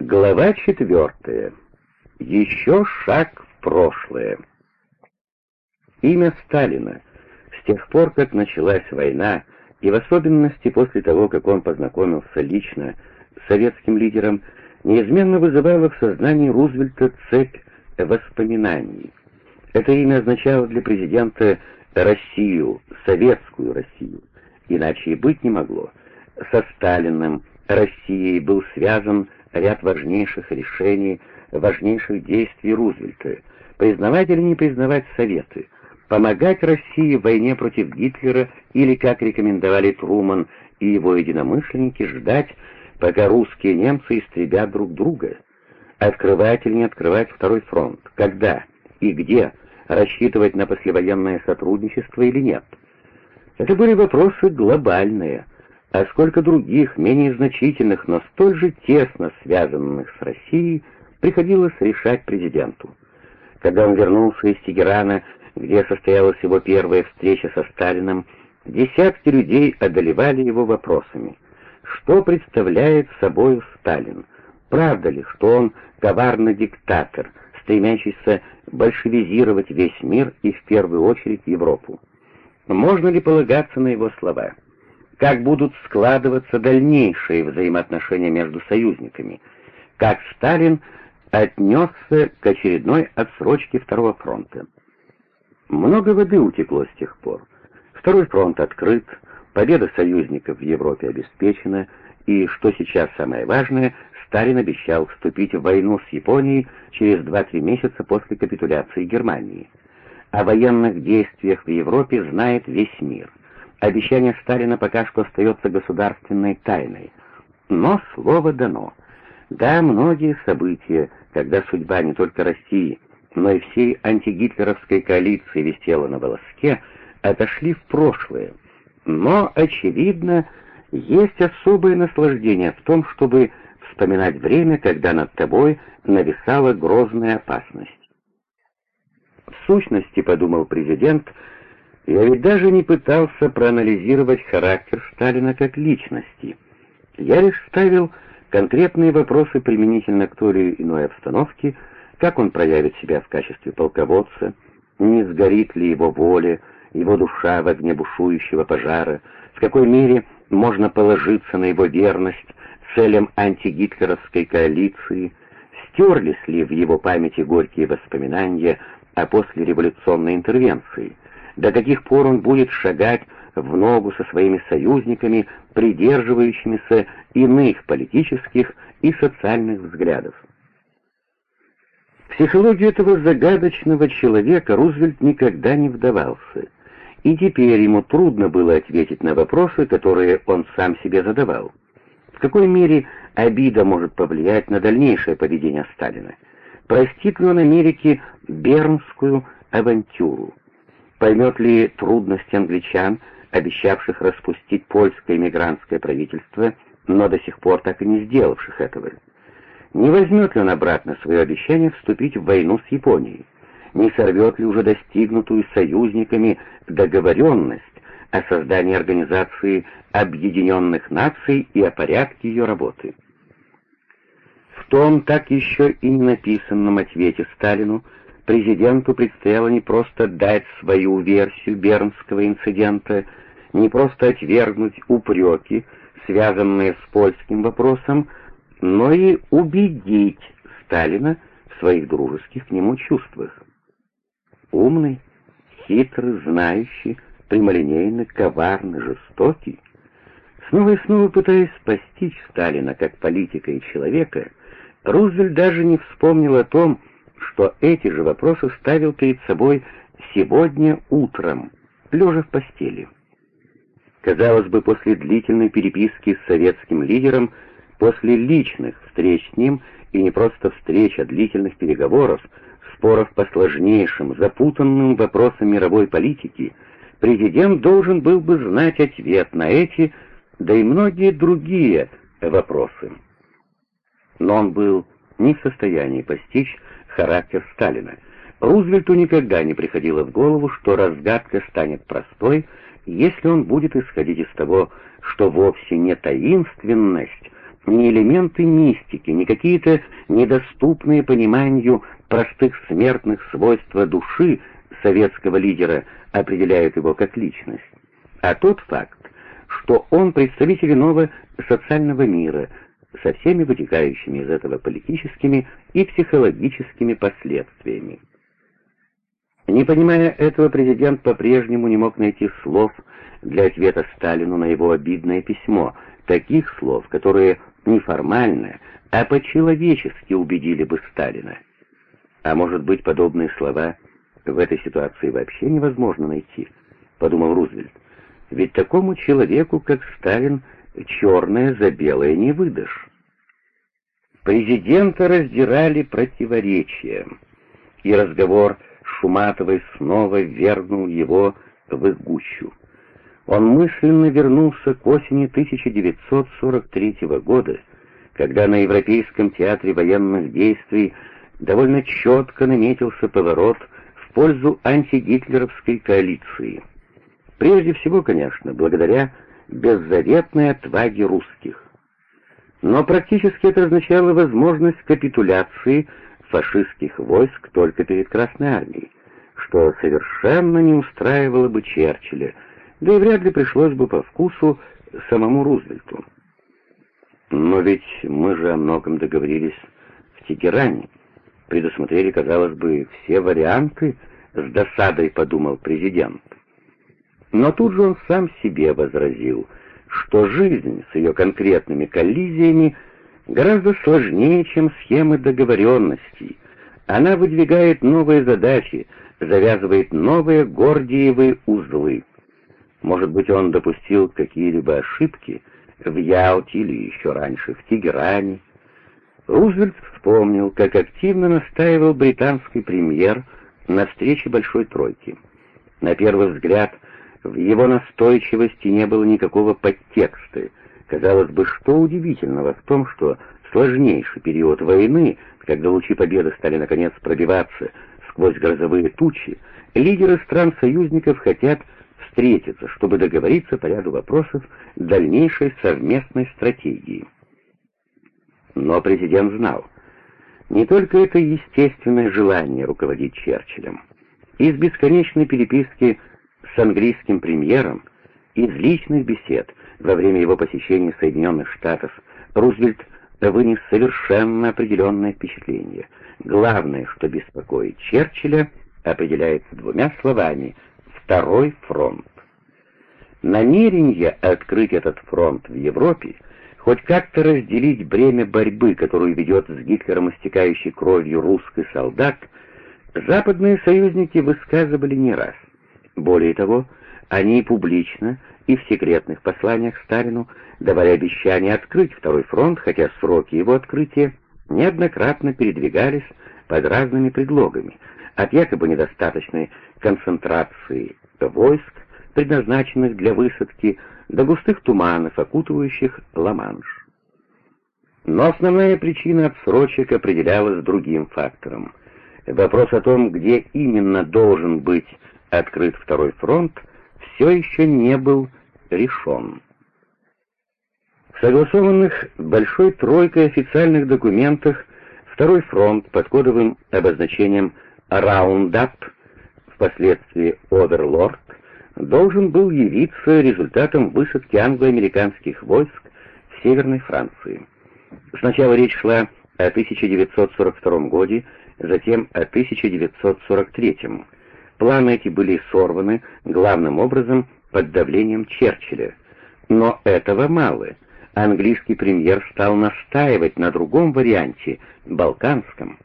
Глава четвертая. Еще шаг в прошлое. Имя Сталина. С тех пор, как началась война, и в особенности после того, как он познакомился лично с советским лидером, неизменно вызывало в сознании Рузвельта цепь воспоминаний. Это имя означало для президента Россию, советскую Россию, иначе и быть не могло. Со Сталиным Россией был связан ряд важнейших решений, важнейших действий Рузвельта, признавать или не признавать Советы, помогать России в войне против Гитлера или, как рекомендовали Труман и его единомышленники, ждать, пока русские немцы истребят друг друга, открывать или не открывать второй фронт, когда и где рассчитывать на послевоенное сотрудничество или нет. Это были вопросы глобальные – а сколько других, менее значительных, но столь же тесно связанных с Россией, приходилось решать президенту. Когда он вернулся из Тегерана, где состоялась его первая встреча со Сталиным, десятки людей одолевали его вопросами. Что представляет собой Сталин? Правда ли, что он коварный диктатор, стремящийся большевизировать весь мир и в первую очередь Европу? Можно ли полагаться на его слова? Как будут складываться дальнейшие взаимоотношения между союзниками, как Сталин отнесся к очередной отсрочке Второго фронта. Много воды утекло с тех пор. Второй фронт открыт, победа союзников в Европе обеспечена, и, что сейчас самое важное, Сталин обещал вступить в войну с Японией через 2-3 месяца после капитуляции Германии. О военных действиях в Европе знает весь мир. Обещание Сталина пока что остается государственной тайной. Но слово дано. Да, многие события, когда судьба не только России, но и всей антигитлеровской коалиции висела на волоске, отошли в прошлое. Но, очевидно, есть особое наслаждение в том, чтобы вспоминать время, когда над тобой нависала грозная опасность. В сущности, подумал президент, — я ведь даже не пытался проанализировать характер Сталина как личности. Я лишь ставил конкретные вопросы применительно к той или иной обстановке, как он проявит себя в качестве полководца, не сгорит ли его воля, его душа в огне бушующего пожара, в какой мере можно положиться на его верность целям антигитлеровской коалиции, стерлись ли в его памяти горькие воспоминания о послереволюционной интервенции — до каких пор он будет шагать в ногу со своими союзниками, придерживающимися иных политических и социальных взглядов. Психологию этого загадочного человека Рузвельт никогда не вдавался, и теперь ему трудно было ответить на вопросы, которые он сам себе задавал. В какой мере обида может повлиять на дальнейшее поведение Сталина? Простит ли он Америке Бернскую авантюру? Поймет ли трудности англичан, обещавших распустить польское эмигрантское правительство, но до сих пор так и не сделавших этого? Не возьмет ли он обратно свое обещание вступить в войну с Японией? Не сорвет ли уже достигнутую союзниками договоренность о создании Организации Объединенных Наций и о порядке ее работы? В том так еще и не написанном ответе Сталину президенту предстояло не просто дать свою версию Бернского инцидента, не просто отвергнуть упреки, связанные с польским вопросом, но и убедить Сталина в своих дружеских к нему чувствах. Умный, хитрый, знающий, прямолинейный, коварный, жестокий. Снова и снова пытаясь постичь Сталина как политика и человека, Рузвельт даже не вспомнил о том, эти же вопросы ставил перед собой сегодня утром, лежа в постели. Казалось бы, после длительной переписки с советским лидером, после личных встреч с ним, и не просто встреч, а длительных переговоров, споров по сложнейшим, запутанным вопросам мировой политики, президент должен был бы знать ответ на эти, да и многие другие вопросы. Но он был не в состоянии постичь характер Сталина. Рузвельту никогда не приходило в голову, что разгадка станет простой, если он будет исходить из того, что вовсе не таинственность, не элементы мистики, не какие-то недоступные пониманию простых смертных свойства души советского лидера определяют его как личность, а тот факт, что он представитель иного социального мира со всеми вытекающими из этого политическими и психологическими последствиями. Не понимая этого, президент по-прежнему не мог найти слов для ответа Сталину на его обидное письмо, таких слов, которые неформально, а по-человечески убедили бы Сталина. А может быть, подобные слова в этой ситуации вообще невозможно найти, подумал Рузвельт. Ведь такому человеку, как Сталин, черное за белое не выдашь. Президента раздирали противоречия, и разговор Шуматовой снова вернул его в их гущу. Он мысленно вернулся к осени 1943 года, когда на Европейском театре военных действий довольно четко наметился поворот в пользу антигитлеровской коалиции. Прежде всего, конечно, благодаря беззаветной отваге русских. Но практически это означало возможность капитуляции фашистских войск только перед Красной Армией, что совершенно не устраивало бы Черчилля, да и вряд ли пришлось бы по вкусу самому Рузвельту. Но ведь мы же о многом договорились в Тегеране, предусмотрели, казалось бы, все варианты, с досадой подумал президент. Но тут же он сам себе возразил, что жизнь с ее конкретными коллизиями гораздо сложнее, чем схемы договоренностей. Она выдвигает новые задачи, завязывает новые гордиевые узлы. Может быть, он допустил какие-либо ошибки в Ялте или еще раньше в Тегеране. Рузвельт вспомнил, как активно настаивал британский премьер на встрече Большой Тройки. На первый взгляд, в его настойчивости не было никакого подтекста. Казалось бы, что удивительного в том, что сложнейший период войны, когда лучи победы стали наконец пробиваться сквозь грозовые тучи, лидеры стран-союзников хотят встретиться, чтобы договориться по ряду вопросов дальнейшей совместной стратегии. Но президент знал, не только это естественное желание руководить Черчиллем. Из бесконечной переписки с английским премьером, из личных бесед во время его посещения Соединенных Штатов Рузвельт вынес совершенно определенное впечатление. Главное, что беспокоит Черчилля, определяется двумя словами «Второй фронт». Намерение открыть этот фронт в Европе, хоть как-то разделить бремя борьбы, которую ведет с Гитлером истекающей кровью русский солдат, западные союзники высказывали не раз. Более того, они публично и в секретных посланиях Сталину давали обещание открыть второй фронт, хотя сроки его открытия неоднократно передвигались под разными предлогами, от якобы недостаточной концентрации войск, предназначенных для высадки, до густых туманов, окутывающих Ла-Манш. Но основная причина отсрочек определялась другим фактором. Вопрос о том, где именно должен быть открыт второй фронт, все еще не был решен. В согласованных Большой Тройкой официальных документах второй фронт под кодовым обозначением «Раундап», впоследствии «Оверлорд», должен был явиться результатом высадки англо-американских войск в Северной Франции. Сначала речь шла о 1942 году, затем о 1943 Планы эти были сорваны главным образом под давлением Черчилля. Но этого мало. Английский премьер стал настаивать на другом варианте, балканском.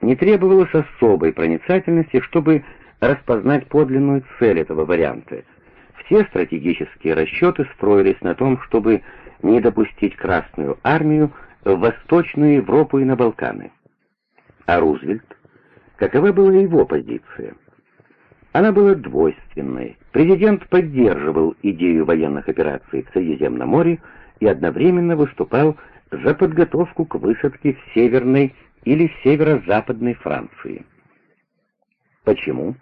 Не требовалось особой проницательности, чтобы распознать подлинную цель этого варианта. Все стратегические расчеты строились на том, чтобы не допустить Красную армию в Восточную Европу и на Балканы. А Рузвельт? Какова была его позиция? Она была двойственной. Президент поддерживал идею военных операций в Средиземном море и одновременно выступал за подготовку к высадке в Северной или Северо-Западной Франции. Почему?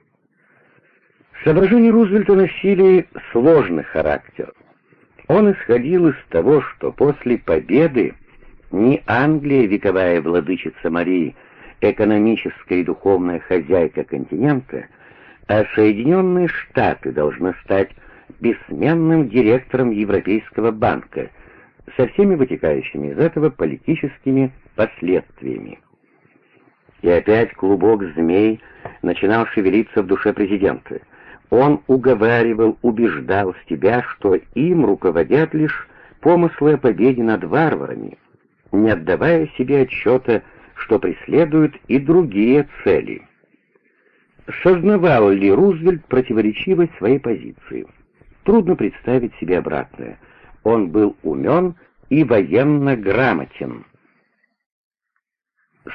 Соображения Рузвельта носили сложный характер. Он исходил из того, что после победы не Англия, вековая владычица Марии, экономическая и духовная хозяйка континента, а Соединенные Штаты должны стать бессменным директором Европейского банка со всеми вытекающими из этого политическими последствиями. И опять клубок змей начинал шевелиться в душе президента. Он уговаривал, убеждал себя, что им руководят лишь помыслы о победе над варварами, не отдавая себе отчета, что преследуют и другие цели. Сознавал ли Рузвельт противоречивость своей позиции? Трудно представить себе обратное. Он был умен и военно грамотен.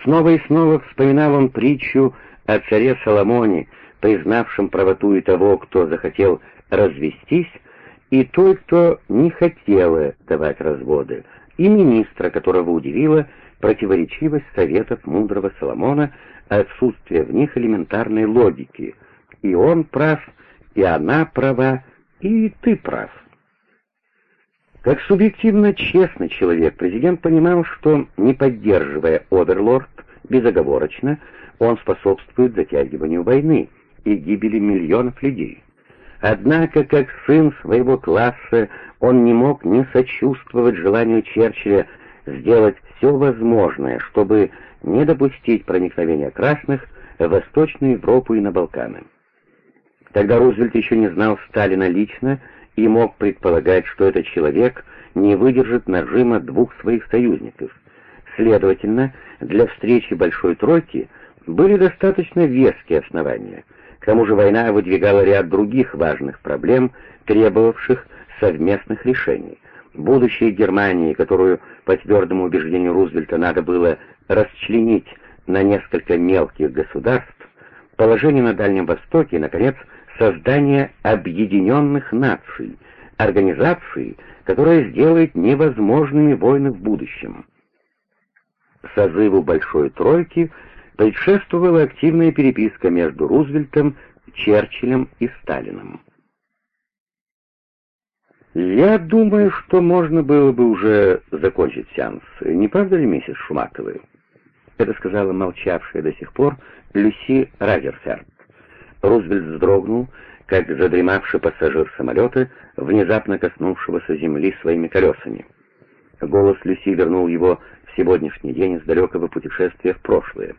Снова и снова вспоминал он притчу о царе Соломоне, признавшем правоту и того, кто захотел развестись, и той, кто не хотела давать разводы, и министра, которого удивила противоречивость советов мудрого Соломона, отсутствие в них элементарной логики. И он прав, и она права, и ты прав. Как субъективно честный человек, президент понимал, что, не поддерживая Оверлорд безоговорочно, он способствует затягиванию войны и гибели миллионов людей. Однако, как сын своего класса, он не мог не сочувствовать желанию Черчилля сделать все возможное, чтобы не допустить проникновения красных в Восточную Европу и на Балканы. Тогда Рузвельт еще не знал Сталина лично и мог предполагать, что этот человек не выдержит нажима двух своих союзников. Следовательно, для встречи Большой Тройки были достаточно веские основания. К тому же война выдвигала ряд других важных проблем, требовавших совместных решений. Будущее Германии, которую, по твердому убеждению Рузвельта, надо было расчленить на несколько мелких государств, положение на Дальнем Востоке и, наконец, создание объединенных наций, организации, которая сделает невозможными войны в будущем. Созыву Большой Тройки предшествовала активная переписка между Рузвельтом, Черчиллем и Сталином. «Я думаю, что можно было бы уже закончить сеанс. Не правда ли, миссис Шуматовы?» Это сказала молчавшая до сих пор Люси Разерферд. Рузвельт вздрогнул, как задремавший пассажир самолета, внезапно коснувшегося земли своими колесами. Голос Люси вернул его в сегодняшний день из далекого путешествия в прошлое.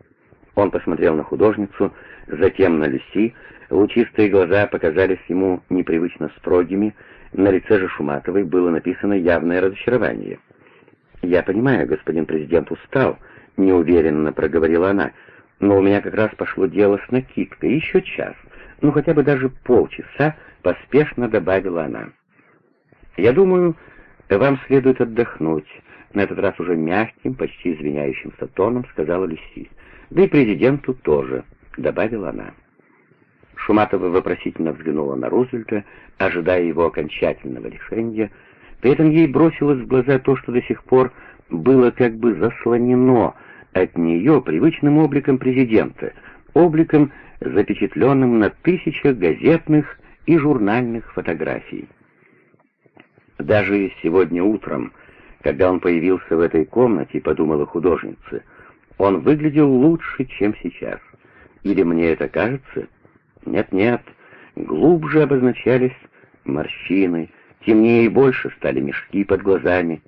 Он посмотрел на художницу, затем на Люси, лучистые глаза показались ему непривычно строгими, на лице же Шуматовой было написано явное разочарование. «Я понимаю, господин президент устал», — неуверенно проговорила она, — но у меня как раз пошло дело с накидкой. Еще час, ну хотя бы даже полчаса, поспешно добавила она. Я думаю, вам следует отдохнуть. На этот раз уже мягким, почти извиняющимся тоном сказала Люси. Да и президенту тоже, добавила она. Шуматова вопросительно взглянула на Рузвельта, ожидая его окончательного решения. При этом ей бросилось в глаза то, что до сих пор было как бы заслонено от нее привычным обликом президента, обликом, запечатленным на тысячах газетных и журнальных фотографий. Даже сегодня утром, когда он появился в этой комнате, подумала художница, он выглядел лучше, чем сейчас. Или мне это кажется? Нет-нет, глубже обозначались морщины, темнее и больше стали мешки под глазами.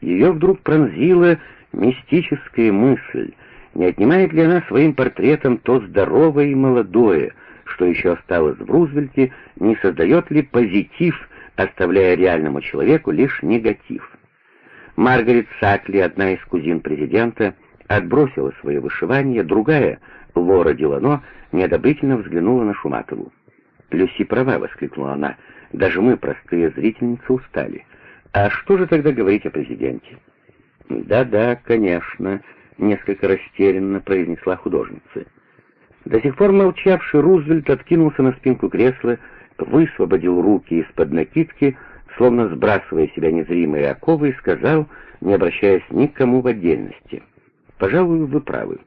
Ее вдруг пронзила мистическая мысль, не отнимает ли она своим портретом то здоровое и молодое, что еще осталось в Рузвельте, не создает ли позитив, оставляя реальному человеку лишь негатив. Маргарет Сакли, одна из кузин президента, отбросила свое вышивание, другая, Лора Дилано, неодобрительно взглянула на Шуматову. «Люси права», — воскликнула она, — «даже мы, простые зрительницы, устали. А что же тогда говорить о президенте?» «Да-да, конечно», — несколько растерянно произнесла художница. До сих пор молчавший Рузвельт откинулся на спинку кресла, высвободил руки из-под накидки, словно сбрасывая себя незримые оковы, и сказал, не обращаясь ни к кому в отдельности, «Пожалуй, вы правы».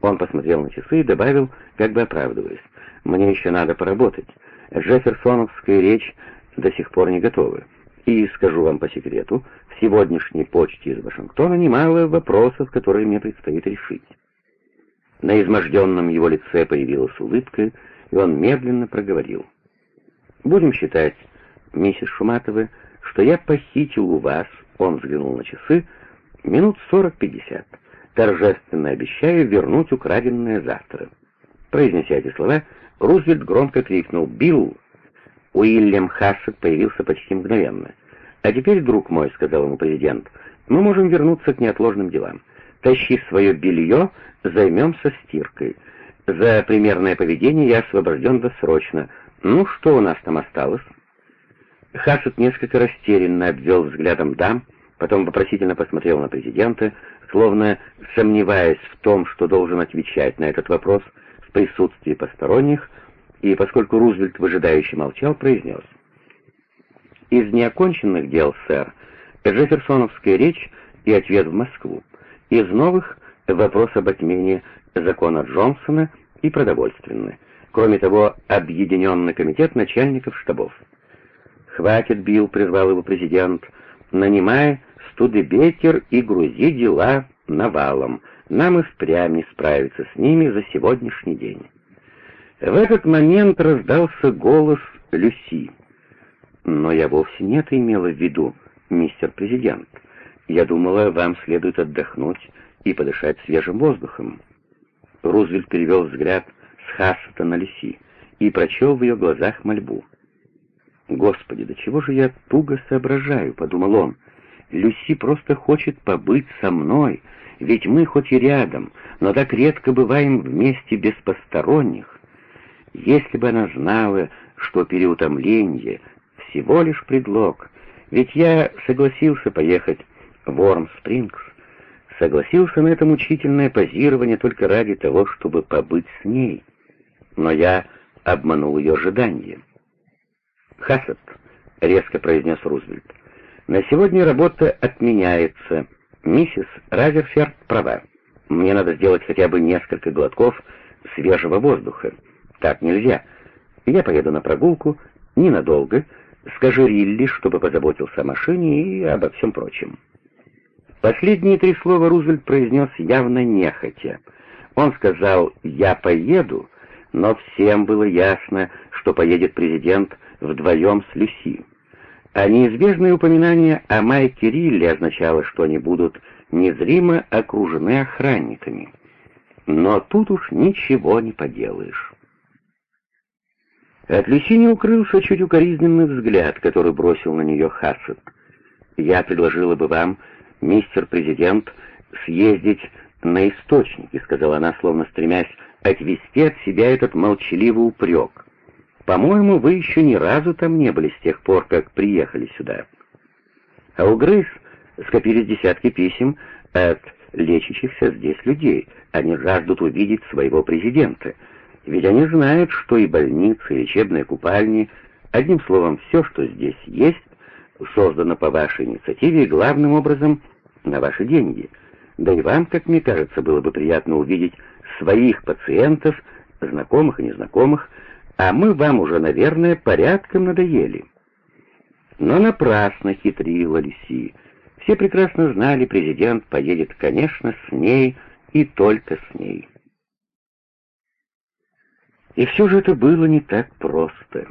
Он посмотрел на часы и добавил, как бы оправдываясь, «Мне еще надо поработать. Джефферсоновская речь до сих пор не готова. И скажу вам по секрету, в сегодняшней почте из Вашингтона немало вопросов, которые мне предстоит решить. На изможденном его лице появилась улыбка, и он медленно проговорил. «Будем считать, миссис Шуматова, что я похитил у вас, он взглянул на часы, минут сорок-пятьдесят. Торжественно обещаю вернуть украденное завтра». Произнеся эти слова, Рузвельт громко крикнул «Билл!». Уильям Хассет появился почти мгновенно. «А теперь, друг мой», — сказал ему президент, — «мы можем вернуться к неотложным делам. Тащи свое белье, займемся стиркой. За примерное поведение я освобожден досрочно. Ну, что у нас там осталось?» Хассет несколько растерянно обвел взглядом дам, потом вопросительно посмотрел на президента, словно сомневаясь в том, что должен отвечать на этот вопрос в присутствии посторонних, и поскольку Рузвельт выжидающе молчал, произнес. «Из неоконченных дел, сэр, Джефферсоновская речь и ответ в Москву. Из новых — вопрос об отмене закона Джонсона и продовольственный. Кроме того, объединенный комитет начальников штабов. «Хватит, Билл», — призвал его президент, — «нанимай Студебекер и грузи дела навалом. Нам и впрямь не справиться с ними за сегодняшний день». В этот момент раздался голос Люси. «Но я вовсе не это имела в виду, мистер президент. Я думала, вам следует отдохнуть и подышать свежим воздухом». Рузвельт перевел взгляд с Хассета на Люси и прочел в ее глазах мольбу. «Господи, до чего же я туго соображаю», — подумал он. «Люси просто хочет побыть со мной, ведь мы хоть и рядом, но так редко бываем вместе без посторонних. Если бы она знала, что переутомление — всего лишь предлог, ведь я согласился поехать в Орм-Спрингс, согласился на это мучительное позирование только ради того, чтобы побыть с ней, но я обманул ее ожидания. «Хассет», — резко произнес Рузвельт, — «на сегодня работа отменяется. Миссис Разерферд права. Мне надо сделать хотя бы несколько глотков свежего воздуха. Так нельзя. Я поеду на прогулку, ненадолго. Скажи Рилли, чтобы позаботился о машине и обо всем прочем». Последние три слова Рузвельт произнес явно нехотя. Он сказал «я поеду», но всем было ясно, что поедет президент вдвоем с Люси. А неизбежное упоминание о Майке Рилли означало, что они будут незримо окружены охранниками. Но тут уж ничего не поделаешь. От Люси не укрылся чуть укоризненный взгляд, который бросил на нее Хассет. «Я предложила бы вам, мистер президент, съездить на источники», — сказала она, словно стремясь отвести от себя этот молчаливый упрек. По-моему, вы еще ни разу там не были с тех пор, как приехали сюда. А у Грейс скопились десятки писем от лечащихся здесь людей. Они жаждут увидеть своего президента. Ведь они знают, что и больницы, и лечебные купальни, одним словом, все, что здесь есть, создано по вашей инициативе и главным образом на ваши деньги. Да и вам, как мне кажется, было бы приятно увидеть своих пациентов, знакомых и незнакомых, а мы вам уже, наверное, порядком надоели». Но напрасно хитрила Лиси. Все прекрасно знали, президент поедет, конечно, с ней и только с ней. И все же это было не так просто.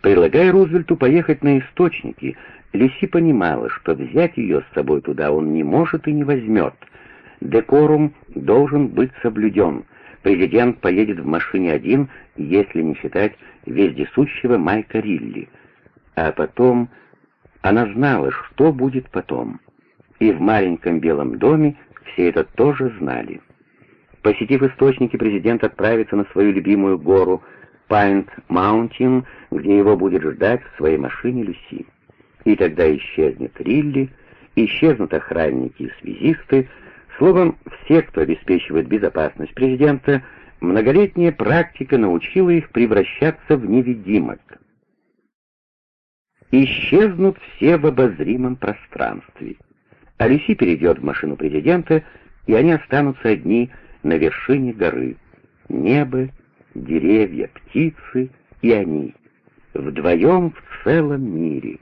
Предлагая Рузвельту поехать на источники, Лиси понимала, что взять ее с собой туда он не может и не возьмет. Декорум должен быть соблюден — Президент поедет в машине один, если не считать вездесущего Майка Рилли. А потом... Она знала, что будет потом. И в маленьком белом доме все это тоже знали. Посетив источники, президент отправится на свою любимую гору Пайнт Маунтин, где его будет ждать в своей машине Люси. И тогда исчезнет Рилли, исчезнут охранники и связисты, Словом, все, кто обеспечивает безопасность президента, многолетняя практика научила их превращаться в невидимок. Исчезнут все в обозримом пространстве. Алиси перейдет в машину президента, и они останутся одни на вершине горы. Небо, деревья, птицы и они. Вдвоем в целом мире.